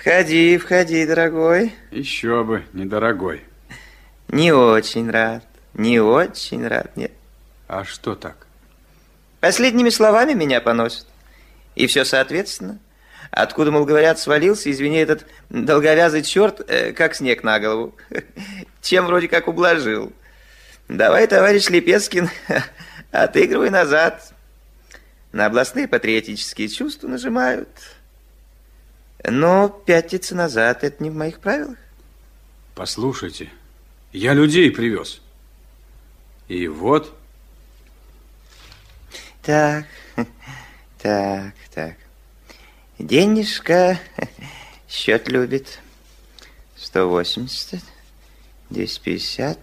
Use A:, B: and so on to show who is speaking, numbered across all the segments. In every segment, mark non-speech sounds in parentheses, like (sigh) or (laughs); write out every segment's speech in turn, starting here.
A: Входи, входи, дорогой.
B: Еще бы, недорогой.
A: Не очень рад, не очень рад, нет.
B: А что так?
A: Последними словами меня поносят. И все соответственно. Откуда, мол, говорят, свалился, извини, этот долговязый черт, э, как снег на голову. (laughs) Чем вроде как ублажил. Давай, товарищ Лепескин, (laughs) отыгрывай назад. На областные патриотические чувства нажимают. Но пятиться назад это не в моих правилах.
B: Послушайте, я людей привез. И вот...
A: Так, (laughs) так, так. Денежка (laughs) счет любит. 180, 250,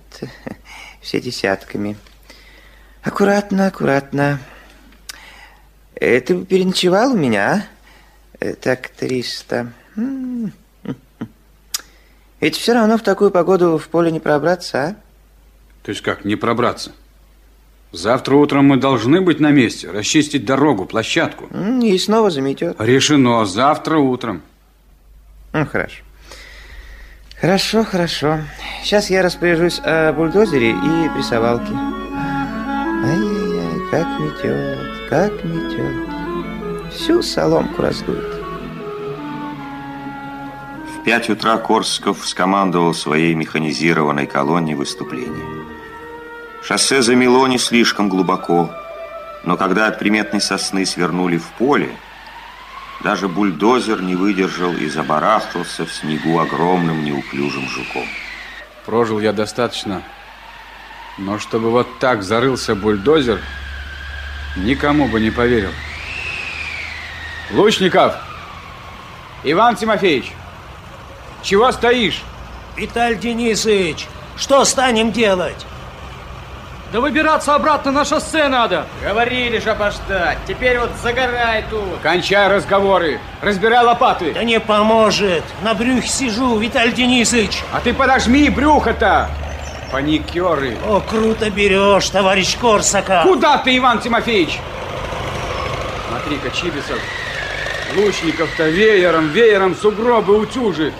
A: (laughs) все десятками. Аккуратно, аккуратно. Э, ты переночевал у меня, а? Э, так, 300. Ведь все равно в такую погоду в поле не пробраться, а?
B: То есть как, не пробраться? Завтра утром мы должны быть на месте, расчистить дорогу, площадку.
A: И снова заметет.
B: Решено, завтра утром.
A: Ну, хорошо. Хорошо, хорошо. Сейчас я распоряжусь о бульдозере и прессовалке. Ай-яй-яй, как метет, как метет. Всю соломку раздует.
C: В пять утра Корсков скомандовал своей механизированной колонне выступление. Шоссе замело не слишком глубоко, но когда от приметной сосны свернули в поле, даже бульдозер не выдержал и забарахтался в снегу огромным неуклюжим жуком.
B: Прожил я достаточно, но чтобы вот так зарылся бульдозер, никому бы не поверил. Лучников! Иван Тимофеевич! Чего стоишь?
D: Виталий Денисович, что станем делать?
E: Да выбираться обратно на шоссе надо.
F: Говорили же обождать. Теперь вот загорай тут.
B: Кончай разговоры. Разбирай лопаты.
D: Да не поможет. На брюхе сижу, Виталий Денисович.
B: А ты подожми брюхо-то. Паникеры.
D: О, круто берешь, товарищ Корсака.
B: Куда ты, Иван Тимофеевич? Смотри-ка, Чибисов. Лучников-то веером, веером сугробы утюжит.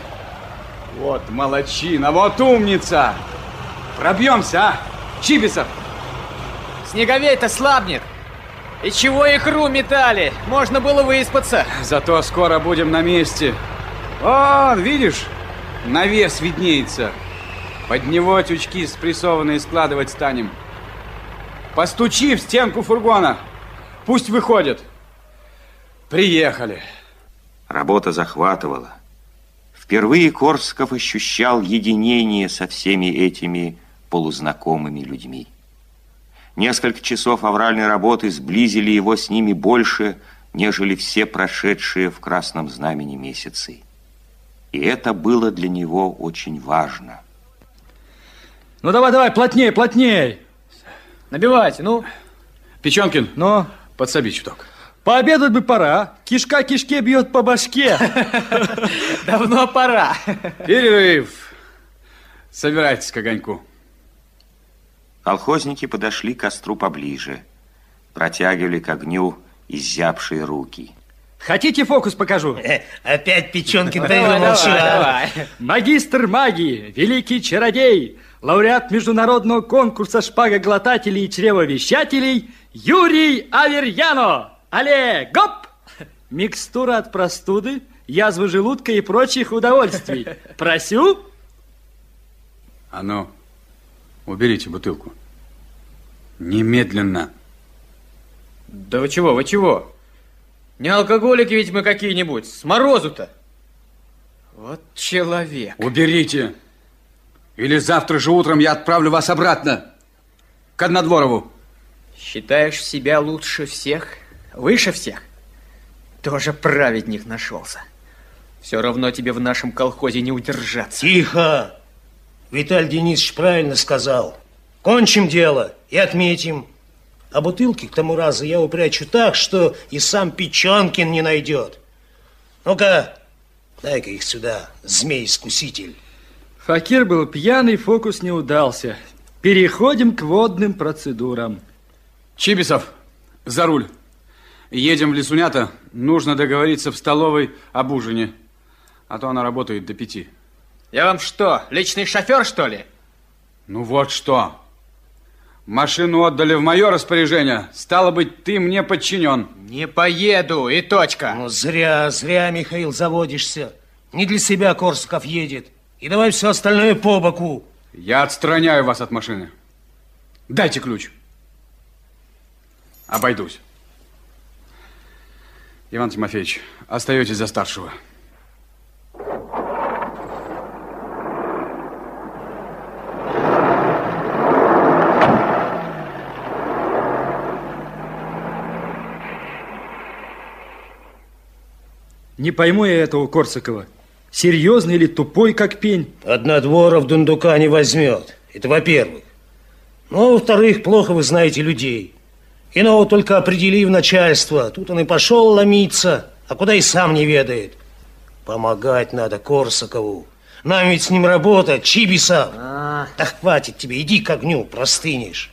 B: Вот молочина, вот умница. Пробьемся, а? Чибисов!
F: Снеговей-то слабнет. И чего икру метали? Можно было выспаться.
B: Зато скоро будем на месте. Вон, видишь, навес виднеется. Под него тючки спрессованные складывать станем. Постучи в стенку фургона. Пусть выходят. Приехали.
C: Работа захватывала. Впервые Корсков ощущал единение со всеми этими полузнакомыми людьми. Несколько часов авральной работы сблизили его с ними больше, нежели все прошедшие в красном знамени месяцы. И это было для него очень важно.
E: Ну, давай, давай, плотнее, плотнее.
F: Набивайте, ну.
B: Печенкин,
E: Но
B: подсоби чуток.
E: Пообедать бы пора. Кишка кишке бьет по башке. (laughs)
F: Давно пора.
B: Перерыв. Собирайтесь к огоньку.
C: Колхозники подошли к костру поближе, протягивали к огню изябшие руки.
E: Хотите фокус покажу?
D: Э, опять чего.
F: давай.
E: Магистр магии, великий чародей, лауреат международного конкурса шпагоглотателей и чревовещателей Юрий Аверьяно. Але, гоп! Микстура от простуды, язвы желудка и прочих удовольствий. Просю.
B: А ну, уберите бутылку. Немедленно.
F: Да вы чего, вы чего? Не алкоголики ведь мы какие-нибудь. С морозу-то. Вот человек.
B: Уберите. Или завтра же утром я отправлю вас обратно. К Однодворову.
F: Считаешь себя лучше всех? Выше всех? Тоже праведник нашелся. Все равно тебе в нашем колхозе не удержаться.
D: Тихо! Виталий Денисович правильно сказал. Кончим дело и отметим. А бутылки к тому разу я упрячу так, что и сам Печенкин не найдет. Ну-ка, дай-ка их сюда, змей-искуситель.
E: Факир был пьяный, фокус не удался. Переходим к водным процедурам.
B: Чибисов, за руль. Едем в Лесунята. Нужно договориться в столовой об ужине. А то она работает до пяти.
F: Я вам что, личный шофер, что ли?
B: Ну вот что. Машину отдали в мое распоряжение. Стало быть, ты мне подчинен.
F: Не поеду, и точка.
D: Ну, зря, зря, Михаил, заводишься. Не для себя Корсаков едет. И давай все остальное по боку.
B: Я отстраняю вас от машины. Дайте ключ. Обойдусь. Иван Тимофеевич, остаетесь за старшего.
E: Не пойму я этого Корсакова. Серьезный или тупой, как пень?
D: Однодворов дундука не возьмет. Это во-первых. Ну, а во-вторых, плохо вы знаете людей. Иного только определи в начальство. Тут он и пошел ломиться, а куда и сам не ведает. Помогать надо Корсакову. Нам ведь с ним работать, Чибисов.
F: А.
D: Да хватит тебе, иди к огню, простынешь.